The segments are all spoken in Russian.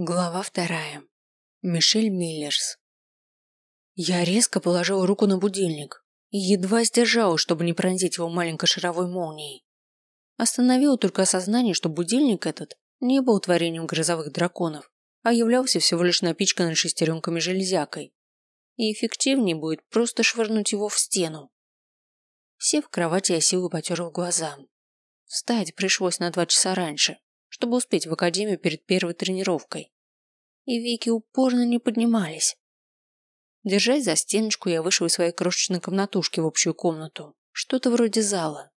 Глава вторая. Мишель Миллерс. Я резко положила руку на будильник и едва сдержалась, чтобы не пронзить его маленькой шаровой молнией. Остановило только осознание, что будильник этот не был творением грозовых драконов, а являлся всего лишь напичканной шестеренками железякой. И эффективнее будет просто швырнуть его в стену. Сев в кровати, я силой потерла глаза. Встать пришлось на два часа раньше, чтобы успеть в академию перед первой тренировкой. И веки упорно не поднимались. Держась за стеночку, я вышел из своей крошечной комнатушки в общую комнату, что-то вроде зала,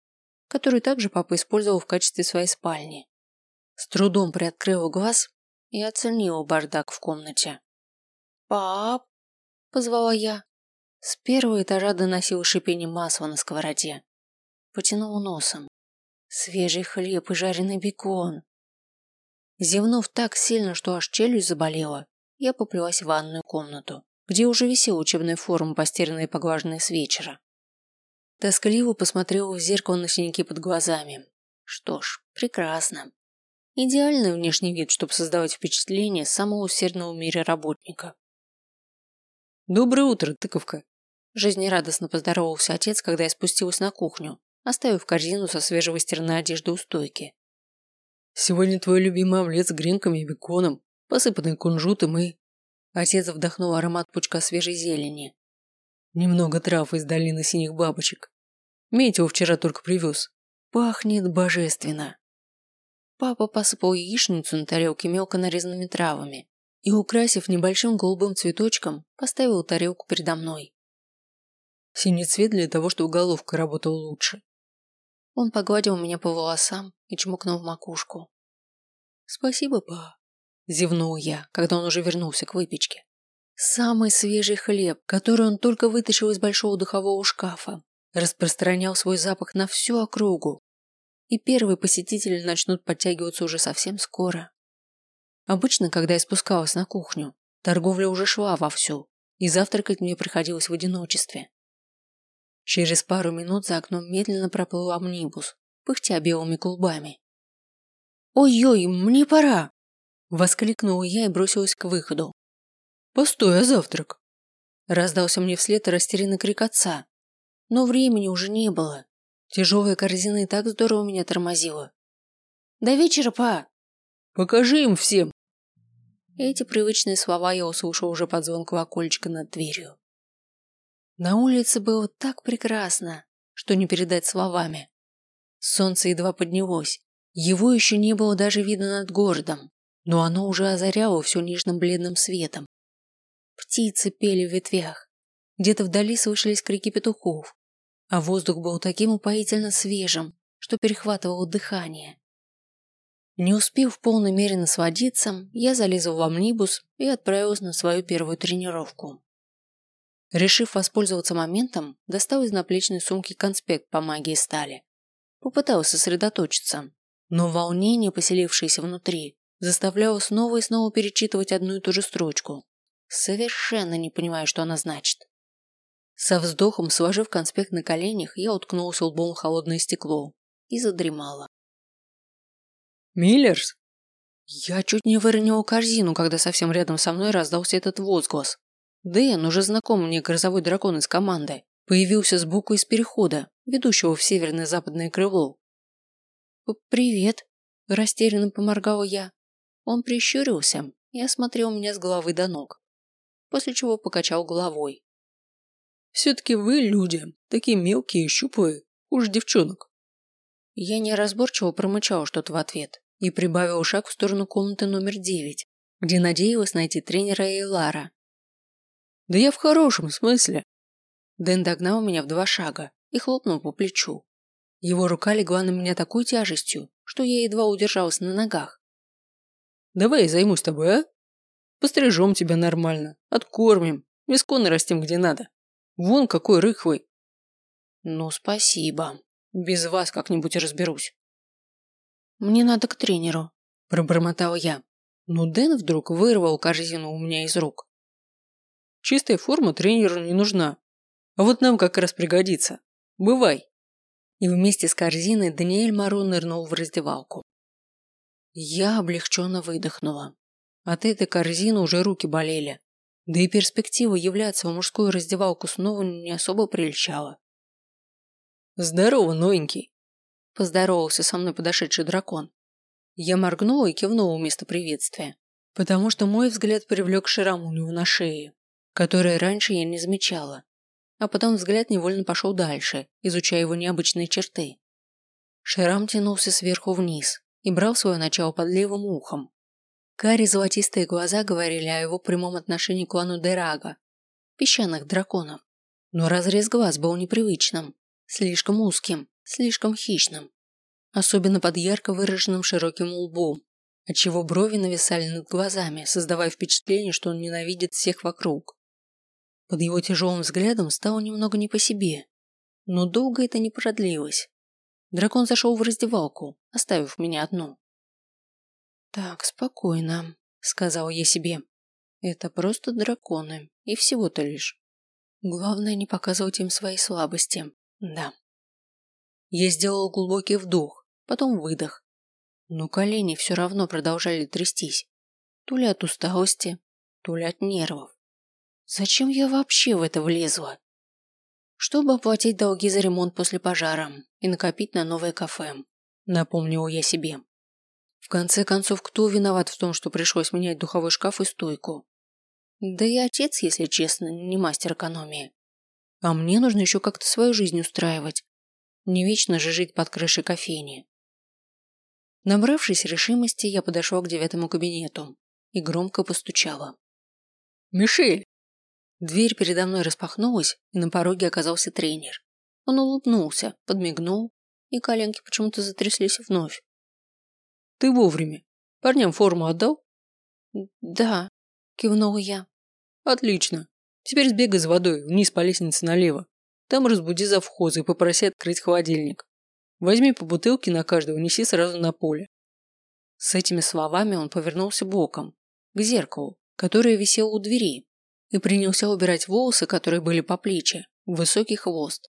который также папа использовал в качестве своей спальни. С трудом приоткрыла глаз и оценила бардак в комнате. «Пап!» – позвала я. С первого этажа доносил шипение масла на сковороде. Потянула носом. Свежий хлеб и жареный бекон. Зевнув так сильно, что аж челюсть заболела, я поплелась в ванную комнату, где уже висел учебная форма, постиранная и поглаженная с вечера. Тоскливо посмотрела в зеркало на синяки под глазами. Что ж, прекрасно. Идеальный внешний вид, чтобы создавать впечатление самого усердного в мире работника. «Доброе утро, тыковка!» Жизнерадостно поздоровался отец, когда я спустилась на кухню, оставив корзину со свежевыстиранной одеждой у стойки. Сегодня твой любимый омлет с гренками и беконом, посыпанный кунжутом и...» Отец вдохнул аромат пучка свежей зелени. «Немного трав из долины синих бабочек. Метео вчера только привез. Пахнет божественно». Папа посыпал яичницу на тарелке мелко нарезанными травами и, украсив небольшим голубым цветочком, поставил тарелку передо мной. Синий цвет для того, чтобы головка работала лучше. Он погладил меня по волосам и чмокнул в макушку. «Спасибо, па», – зевнул я, когда он уже вернулся к выпечке. Самый свежий хлеб, который он только вытащил из большого духового шкафа, распространял свой запах на всю округу. И первые посетители начнут подтягиваться уже совсем скоро. Обычно, когда я спускалась на кухню, торговля уже шла вовсю, и завтракать мне приходилось в одиночестве. Через пару минут за окном медленно проплыл амнибус, пыхтя белыми клубами. «Ой-ой, мне пора!» Воскликнула я и бросилась к выходу. «Постой, а завтрак?» Раздался мне вслед растерянный крик отца. Но времени уже не было. Тяжелая корзина и так здорово меня тормозила. «До вечера, па!» «Покажи им всем!» Эти привычные слова я услышал уже под звон колокольчика над дверью. На улице было так прекрасно, что не передать словами. Солнце едва поднялось. Его еще не было даже видно над городом, но оно уже озаряло все нежным бледным светом. Птицы пели в ветвях. Где-то вдали слышались крики петухов, а воздух был таким упоительно свежим, что перехватывало дыхание. Не успев в полной мере насладиться, я залезла в амнибус и отправилась на свою первую тренировку. Решив воспользоваться моментом, достал из наплечной сумки конспект по магии стали. Попытался сосредоточиться, но волнение, поселившееся внутри, заставляло снова и снова перечитывать одну и ту же строчку, совершенно не понимая, что она значит. Со вздохом, сложив конспект на коленях, я уткнулся лбом в холодное стекло и задремала. «Миллерс?» Я чуть не выронил корзину, когда совсем рядом со мной раздался этот возглас. Дэн, уже знакомый мне грозовой дракон из команды, появился сбоку из перехода, ведущего в северное западное крыло. «Привет», – растерянно поморгала я. Он прищурился и осмотрел меня с головы до ног, после чего покачал головой. «Все-таки вы, люди, такие мелкие и щуплые, уж девчонок». Я неразборчиво промычал что-то в ответ и прибавил шаг в сторону комнаты номер девять, где надеялась найти тренера Эйлара. Да я в хорошем смысле. Дэн догнал меня в два шага и хлопнул по плечу. Его рука легла на меня такой тяжестью, что я едва удержалась на ногах. Давай я займусь тобой, а? Пострижем тебя нормально, откормим, мяско нарастим где надо. Вон какой рыхлый. Ну, спасибо. Без вас как-нибудь разберусь. Мне надо к тренеру, пробормотал я. Но Дэн вдруг вырвал корзину у меня из рук. Чистая форма тренеру не нужна. А вот нам как раз пригодится. Бывай. И вместе с корзиной Даниэль Маро нырнул в раздевалку. Я облегченно выдохнула. От этой корзины уже руки болели. Да и перспектива являться в мужскую раздевалку снова не особо прельщала. «Здорово, новенький!» – поздоровался со мной подошедший дракон. Я моргнула и кивнула вместо приветствия, потому что мой взгляд привлек шрам у него на шее, который раньше я не замечала. А потом взгляд невольно пошел дальше, изучая его необычные черты. Шрам тянулся сверху вниз и брал свое начало под левым ухом. Кари золотистые глаза говорили о его прямом отношении к клану Дерага, песчаных драконов. Но разрез глаз был непривычным, слишком узким, слишком хищным особенно под ярко выраженным широким лбом, отчего брови нависали над глазами, создавая впечатление, что он ненавидит всех вокруг. Под его тяжелым взглядом стало немного не по себе, но долго это не продлилось. Дракон зашел в раздевалку, оставив меня одну. «Так, спокойно», — сказал я себе. «Это просто драконы, и всего-то лишь. Главное не показывать им свои слабости, да». Я сделал глубокий вдох, потом выдох. Но колени все равно продолжали трястись. То ли от усталости, то ли от нервов. Зачем я вообще в это влезла? Чтобы оплатить долги за ремонт после пожара и накопить на новое кафе, напомнила я себе. В конце концов, кто виноват в том, что пришлось менять духовой шкаф и стойку? Да и отец, если честно, не мастер экономии. А мне нужно еще как-то свою жизнь устраивать. Не вечно же жить под крышей кофейни. Набравшись решимости, я подошла к девятому кабинету и громко постучала. «Мишель!» Дверь передо мной распахнулась, и на пороге оказался тренер. Он улыбнулся, подмигнул, и коленки почему-то затряслись вновь. «Ты вовремя. Парням форму отдал?» «Да», – кивнула я. «Отлично. Теперь сбегай за водой вниз по лестнице налево. Там разбуди завхоза и попроси открыть холодильник. Возьми по бутылке на каждого, неси сразу на поле. С этими словами он повернулся боком, к зеркалу, которое висело у двери, и принялся убирать волосы, которые были по плечи, в высокий хвост.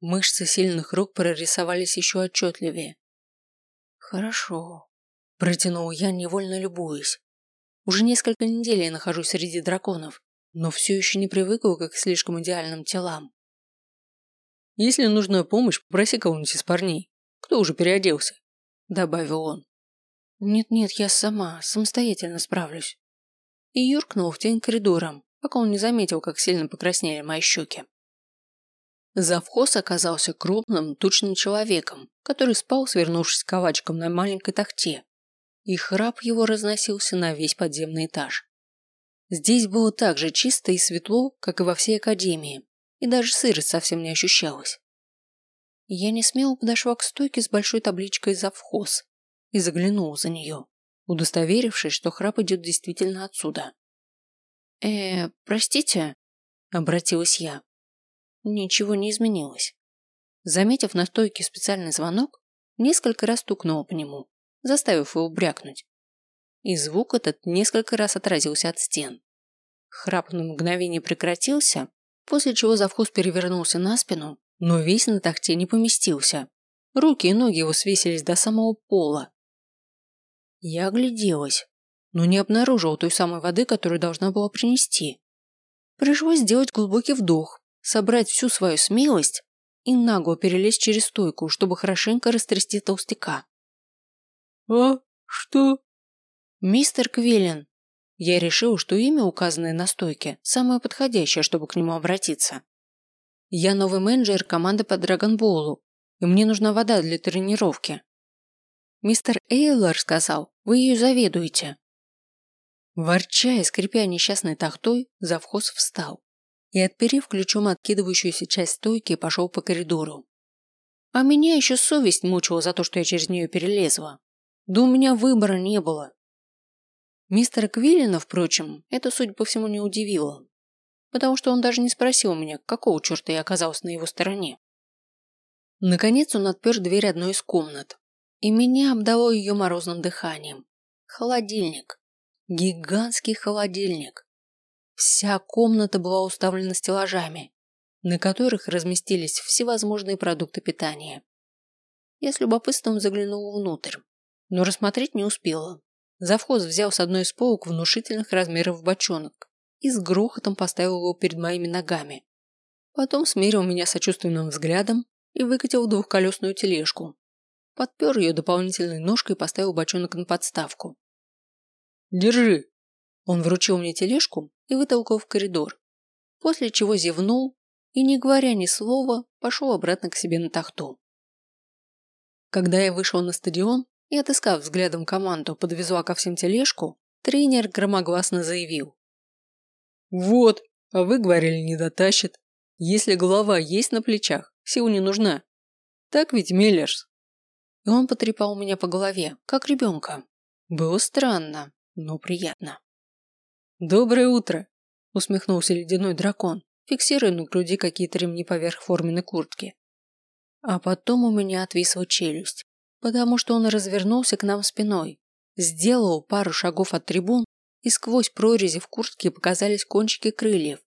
Мышцы сильных рук прорисовались еще отчетливее. «Хорошо», – протянул я, невольно любуясь. Уже несколько недель я нахожусь среди драконов, но все еще не привыкла к их слишком идеальным телам. Если нужна помощь, попроси кого-нибудь из парней. Кто уже переоделся?» Добавил он. «Нет-нет, я сама, самостоятельно справлюсь». И юркнул в тень коридором, пока он не заметил, как сильно покраснели мои щеки. Завхоз оказался крупным, тучным человеком, который спал, свернувшись ковачком на маленькой тахте, и храп его разносился на весь подземный этаж. Здесь было так же чисто и светло, как и во всей академии, и даже сырость совсем не ощущалась. Я не смело подошла к стойке с большой табличкой «Завхоз» и заглянула за нее, удостоверившись, что храп идет действительно отсюда. «Э, простите?» – обратилась я. Ничего не изменилось. Заметив на стойке специальный звонок, несколько раз стукнула по нему, заставив его брякнуть. И звук этот несколько раз отразился от стен. Храп на мгновение прекратился, после чего завхоз перевернулся на спину, но весь на тахте не поместился. Руки и ноги его свесились до самого пола. Я огляделась, но не обнаружила той самой воды, которую должна была принести. Пришлось сделать глубокий вдох, собрать всю свою смелость и нагло перелезть через стойку, чтобы хорошенько растрясти толстяка. «А? Что?» «Мистер Квиллен, я решил, что имя, указанное на стойке, самое подходящее, чтобы к нему обратиться. Я новый менеджер команды по драгонболу, и мне нужна вода для тренировки. Мистер Эйлор сказал, вы ее заведуете. Ворча и скрипя несчастной тахтой, завхоз встал и, отперев ключом откидывающуюся часть стойки, пошел по коридору. А меня еще совесть мучила за то, что я через нее перелезла. Да у меня выбора не было. Мистера Квиллина, впрочем, это, судя по всему, не удивило, потому что он даже не спросил меня, какого черта я оказался на его стороне. Наконец он отпер дверь одной из комнат, и меня обдало ее морозным дыханием. Холодильник. Гигантский холодильник. Вся комната была уставлена стеллажами, на которых разместились всевозможные продукты питания. Я с любопытством заглянула внутрь, но рассмотреть не успела Завхоз взял с одной из полок внушительных размеров бочонок и с грохотом поставил его перед моими ногами. Потом смирил меня сочувственным взглядом и выкатил двухколесную тележку. Подпер ее дополнительной ножкой и поставил бочонок на подставку. «Держи!» Он вручил мне тележку и вытолкал в коридор, после чего зевнул и, не говоря ни слова, пошел обратно к себе на тахту. Когда я вышел на стадион и, отыскав взглядом команду, подвезла ко всем тележку, тренер громогласно заявил. «Вот, а вы говорили, не дотащит. Если голова есть на плечах, сил не нужна. Так ведь, Миллерс?» И он потрепал меня по голове, как ребенка. Было странно, но приятно. «Доброе утро!» – усмехнулся ледяной дракон, фиксируя на груди какие-то ремни поверх форменной куртки. А потом у меня отвисла челюсть, потому что он развернулся к нам спиной, сделал пару шагов от трибун, и сквозь прорези в куртке показались кончики крыльев,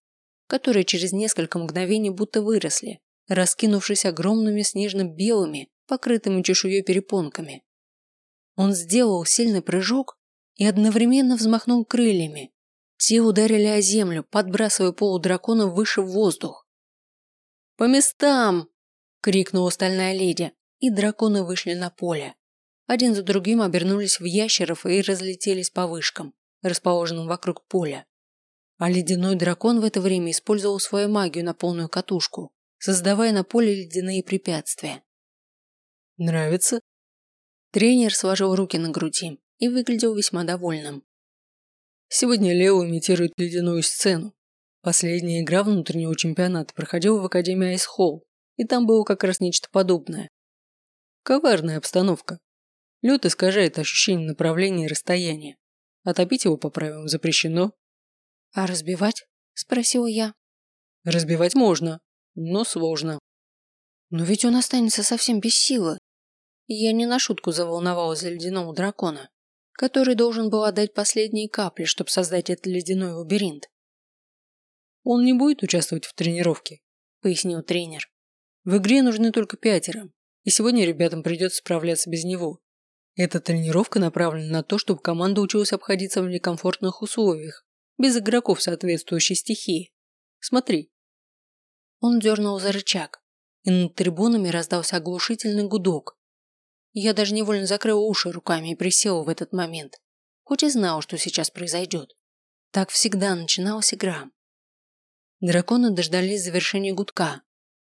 которые через несколько мгновений будто выросли, раскинувшись огромными снежно-белыми, покрытыми чешуей перепонками. Он сделал сильный прыжок и одновременно взмахнул крыльями. Те ударили о землю, подбрасывая полудракона выше в воздух. «По местам!» крикнула стальная леди, и драконы вышли на поле. Один за другим обернулись в ящеров и разлетелись по вышкам, расположенным вокруг поля. А ледяной дракон в это время использовал свою магию на полную катушку, создавая на поле ледяные препятствия. «Нравится?» Тренер сложил руки на груди и выглядел весьма довольным. Сегодня Лео имитирует ледяную сцену. Последняя игра внутреннего чемпионата проходила в Академии Айс Холл, и там было как раз нечто подобное. Коварная обстановка. Лед искажает ощущение направления и расстояния. Отопить его по правилам запрещено. «А разбивать?» – спросила я. «Разбивать можно, но сложно». «Но ведь он останется совсем без силы». Я не на шутку заволновалась за ледяного дракона, который должен был отдать последние капли, чтобы создать этот ледяной лабиринт. «Он не будет участвовать в тренировке», – пояснил тренер. В игре нужны только пятеро, и сегодня ребятам придется справляться без него. Эта тренировка направлена на то, чтобы команда училась обходиться в некомфортных условиях, без игроков соответствующей стихии. Смотри. Он дернул за рычаг, и над трибунами раздался оглушительный гудок. Я даже невольно закрыла уши руками и присела в этот момент, хоть и знала, что сейчас произойдет. Так всегда начиналась игра. Драконы дождались завершения гудка,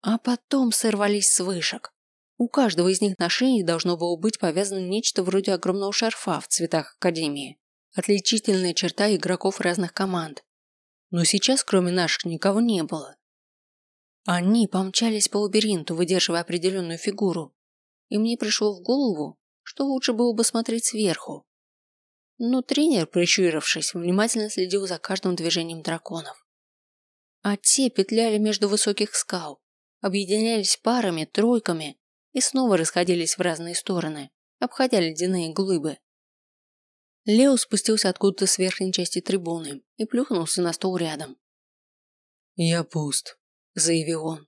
а потом сорвались с вышек. У каждого из них на шее должно было быть повязано нечто вроде огромного шарфа в цветах Академии. Отличительная черта игроков разных команд. Но сейчас, кроме наших, никого не было. Они помчались по лабиринту, выдерживая определенную фигуру. И мне пришло в голову, что лучше было бы смотреть сверху. Но тренер, прищурившись, внимательно следил за каждым движением драконов. А те петляли между высоких скал, объединялись парами, тройками и снова расходились в разные стороны, обходя ледяные глыбы. Лео спустился откуда-то с верхней части трибуны и плюхнулся на стол рядом. «Я пуст», – заявил он.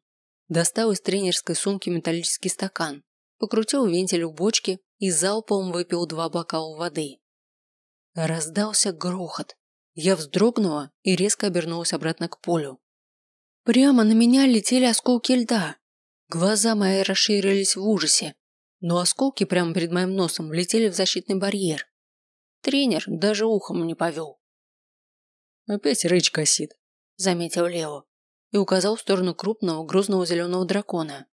Достал из тренерской сумки металлический стакан, покрутил вентиль у бочки и залпом выпил два бокала воды. Раздался грохот. Я вздрогнула и резко обернулась обратно к полю. Прямо на меня летели осколки льда. Глаза мои расширились в ужасе, но осколки прямо перед моим носом влетели в защитный барьер. Тренер даже ухом не повел. «Опять рыч косит», – заметил Лео и указал в сторону крупного грузного зеленого дракона.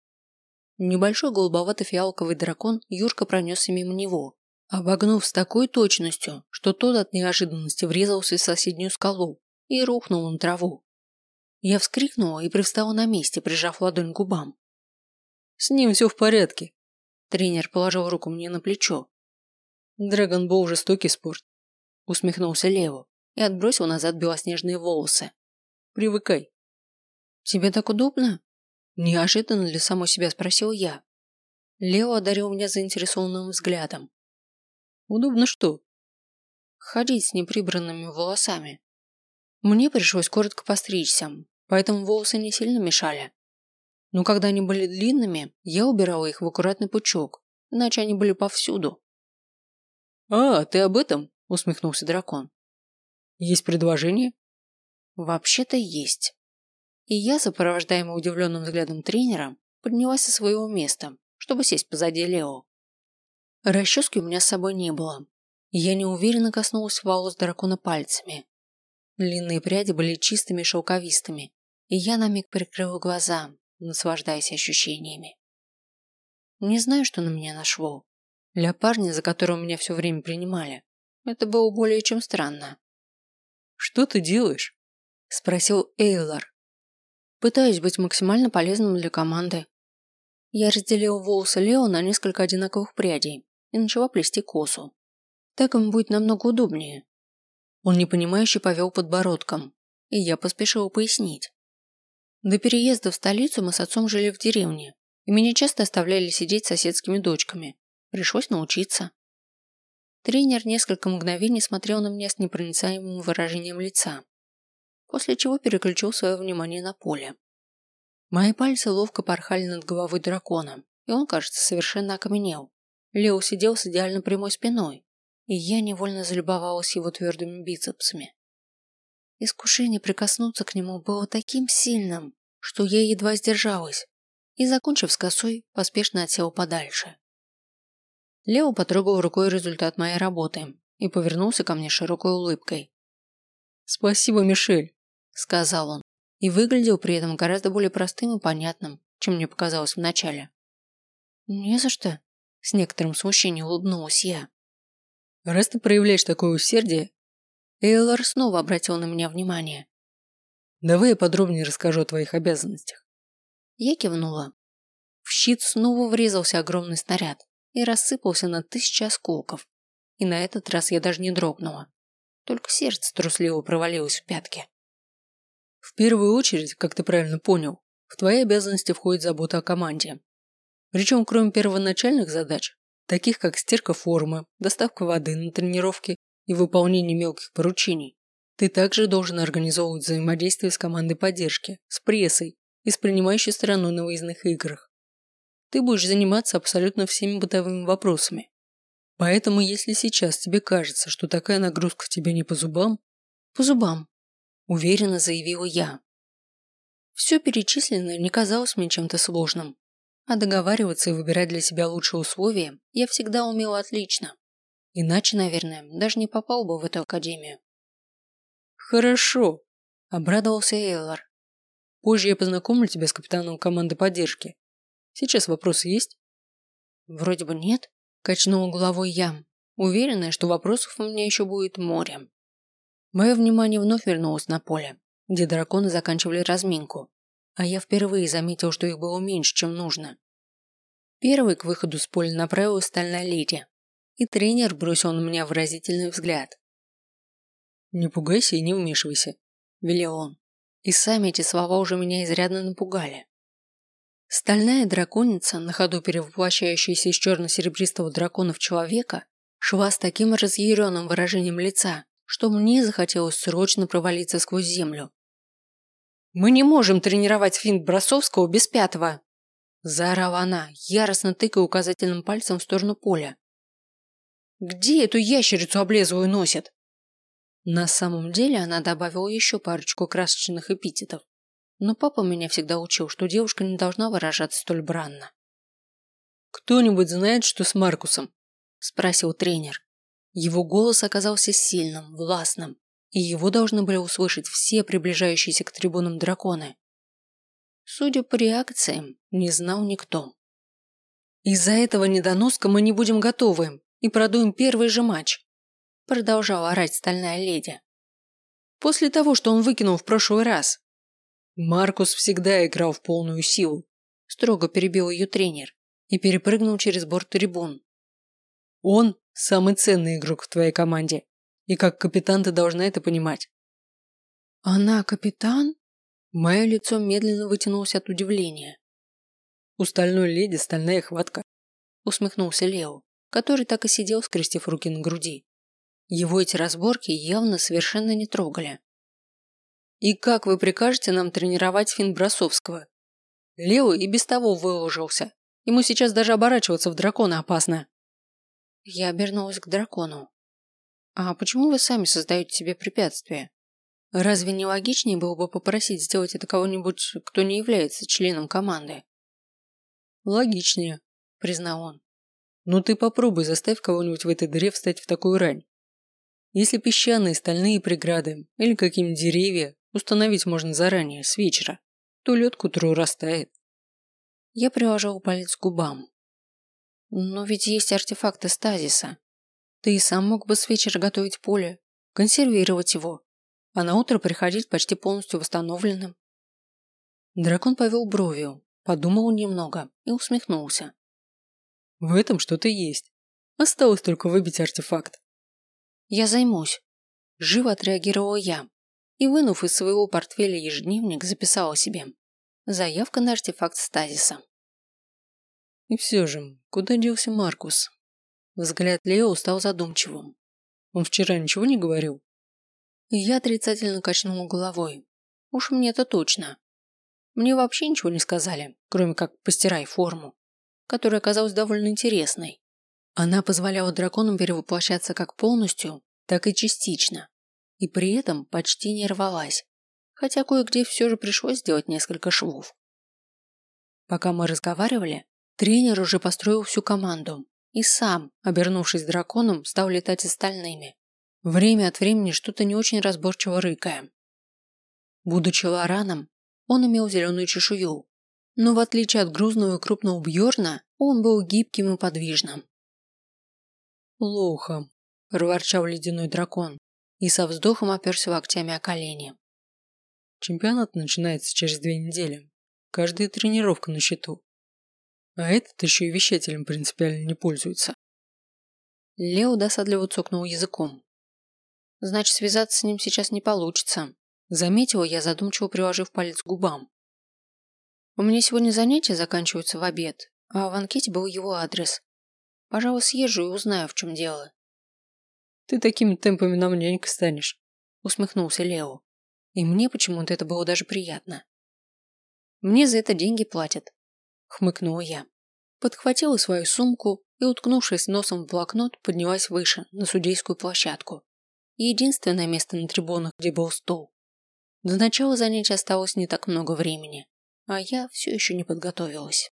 Небольшой голубовато-фиалковый дракон Юрка пронесся мимо него, обогнув с такой точностью, что тот от неожиданности врезался в соседнюю скалу и рухнул на траву. Я вскрикнула и привстала на месте, прижав ладонь к губам. «С ним все в порядке». Тренер положил руку мне на плечо. «Драгонбол – жестокий спорт», – усмехнулся Лево и отбросил назад белоснежные волосы. «Привыкай». «Тебе так удобно?» Неожиданно для самой себя спросил я. Лео одарил меня заинтересованным взглядом. «Удобно что?» «Ходить с неприбранными волосами». Мне пришлось коротко постричься, поэтому волосы не сильно мешали. Но когда они были длинными, я убирала их в аккуратный пучок, иначе они были повсюду. «А, ты об этом?» – усмехнулся дракон. Есть предложение? Вообще-то есть. И я, сопровождаемая удивленным взглядом тренера, поднялась со своего места, чтобы сесть позади Лео. Расчески у меня с собой не было. Я неуверенно коснулась волос дракона пальцами. Длинные пряди были чистыми шелковистыми, и я на миг прикрыла глаза, наслаждаясь ощущениями. Не знаю, что на меня нашло. Для парня, за которого меня все время принимали, это было более чем странно. «Что ты делаешь?» – спросил Эйлор. «Пытаюсь быть максимально полезным для команды». Я разделила волосы Лео на несколько одинаковых прядей и начала плести косу. Так им будет намного удобнее. Он непонимающе повел подбородком, и я поспешила пояснить. До переезда в столицу мы с отцом жили в деревне, и меня часто оставляли сидеть с соседскими дочками. Пришлось научиться. Тренер несколько мгновений смотрел на меня с непроницаемым выражением лица, после чего переключил свое внимание на поле. Мои пальцы ловко порхали над головой дракона, и он, кажется, совершенно окаменел. Лео сидел с идеально прямой спиной, и я невольно залюбовалась его твердыми бицепсами. Искушение прикоснуться к нему было таким сильным, что я едва сдержалась, и, закончив с косой, поспешно отсела подальше. Лео потрогал рукой результат моей работы и повернулся ко мне широкой улыбкой. «Спасибо, Мишель», – сказал он, и выглядел при этом гораздо более простым и понятным, чем мне показалось вначале. «Не за что», – с некоторым смущением улыбнулась я. Раз ты проявляешь такое усердие... Эйлор снова обратил на меня внимание. Давай я подробнее расскажу о твоих обязанностях. Я кивнула. В щит снова врезался огромный снаряд и рассыпался на тысячи осколков. И на этот раз я даже не дрогнула. Только сердце трусливо провалилось в пятки. В первую очередь, как ты правильно понял, в твои обязанности входит забота о команде. Причем, кроме первоначальных задач, таких как стирка формы, доставка воды на тренировки и выполнение мелких поручений. Ты также должен организовывать взаимодействие с командой поддержки, с прессой и с принимающей стороной на выездных играх. Ты будешь заниматься абсолютно всеми бытовыми вопросами. Поэтому, если сейчас тебе кажется, что такая нагрузка тебе не по зубам, по зубам, уверенно заявила я. Все перечисленное не казалось мне чем-то сложным. А договариваться и выбирать для себя лучшие условия я всегда умела отлично. Иначе, наверное, даже не попал бы в эту академию. Хорошо, обрадовался Эйлор. Позже я познакомлю тебя с капитаном команды поддержки. Сейчас вопросы есть? Вроде бы нет, качнула головой я, уверенная, что вопросов у меня еще будет море. Мое внимание вновь вернулось на поле, где драконы заканчивали разминку а я впервые заметил, что их было меньше, чем нужно. Первый к выходу с поля направилась стальная леди, и тренер бросил на меня выразительный взгляд. «Не пугайся и не вмешивайся», – велел он. И сами эти слова уже меня изрядно напугали. Стальная драконица, на ходу перевоплощающаяся из черно-серебристого дракона в человека, шла с таким разъяренным выражением лица, что мне захотелось срочно провалиться сквозь землю «Мы не можем тренировать финт Бросовского без пятого!» Заорала она, яростно тыкая указательным пальцем в сторону поля. «Где эту ящерицу облезлую носят?» На самом деле она добавила еще парочку красочных эпитетов. Но папа меня всегда учил, что девушка не должна выражаться столь бранно. «Кто-нибудь знает, что с Маркусом?» – спросил тренер. Его голос оказался сильным, властным и его должны были услышать все приближающиеся к трибунам драконы. Судя по реакциям, не знал никто. «Из-за этого недоноска мы не будем готовы и продуем первый же матч», продолжала орать стальная леди. «После того, что он выкинул в прошлый раз». «Маркус всегда играл в полную силу», строго перебил ее тренер и перепрыгнул через борт трибун. «Он – самый ценный игрок в твоей команде и как капитан ты должна это понимать. Она капитан? Мое лицо медленно вытянулось от удивления. У стальной леди стальная хватка. Усмехнулся Лео, который так и сидел, скрестив руки на груди. Его эти разборки явно совершенно не трогали. «И как вы прикажете нам тренировать Финн Бросовского? Лео и без того выложился. Ему сейчас даже оборачиваться в дракона опасно». Я обернулась к дракону. А почему вы сами создаете себе препятствия? Разве не логичнее было бы попросить сделать это кого-нибудь, кто не является членом команды? Логичнее, признал он. Но ты попробуй заставь кого-нибудь в этой дыре встать в такую рань. Если песчаные стальные преграды или какие-нибудь деревья установить можно заранее, с вечера, то лед к утру растает. Я приложил палец к губам. Но ведь есть артефакты стазиса. Ты и сам мог бы с вечера готовить поле, консервировать его, а на утро приходить почти полностью восстановленным. Дракон повел бровью, подумал немного и усмехнулся. В этом что-то есть. Осталось только выбить артефакт. Я займусь. Живо отреагировала я и, вынув из своего портфеля ежедневник, записала себе. Заявка на артефакт стазиса. И все же, куда делся Маркус? Взгляд Лео стал задумчивым. Он вчера ничего не говорил? Я отрицательно качнула головой. Уж мне-то точно. Мне вообще ничего не сказали, кроме как постирай форму, которая оказалась довольно интересной. Она позволяла драконам перевоплощаться как полностью, так и частично, и при этом почти не рвалась, хотя кое-где все же пришлось сделать несколько швов. Пока мы разговаривали, Тренер уже построил всю команду и сам, обернувшись драконом, стал летать остальными, время от времени что-то не очень разборчиво рыкая. Будучи лораном, он имел зеленую чешую, но в отличие от грузного и крупного Бьорна, он был гибким и подвижным. «Плохо», – проворчал ледяной дракон и со вздохом оперся локтями о колени. Чемпионат начинается через две недели. Каждая тренировка на счету. А этот еще и вещателем принципиально не пользуется. Лео досадливо цокнул языком. Значит, связаться с ним сейчас не получится. Заметила я, задумчиво приложив палец к губам. У меня сегодня занятия заканчиваются в обед, а в анкете был его адрес. Пожалуй, съезжу и узнаю, в чем дело. Ты такими темпами нам нянька станешь, усмехнулся Лео. И мне почему-то это было даже приятно. Мне за это деньги платят, хмыкнула я. Подхватила свою сумку и, уткнувшись носом в блокнот, поднялась выше, на судейскую площадку. Единственное место на трибунах, где был стол. До начала занятия осталось не так много времени, а я все еще не подготовилась.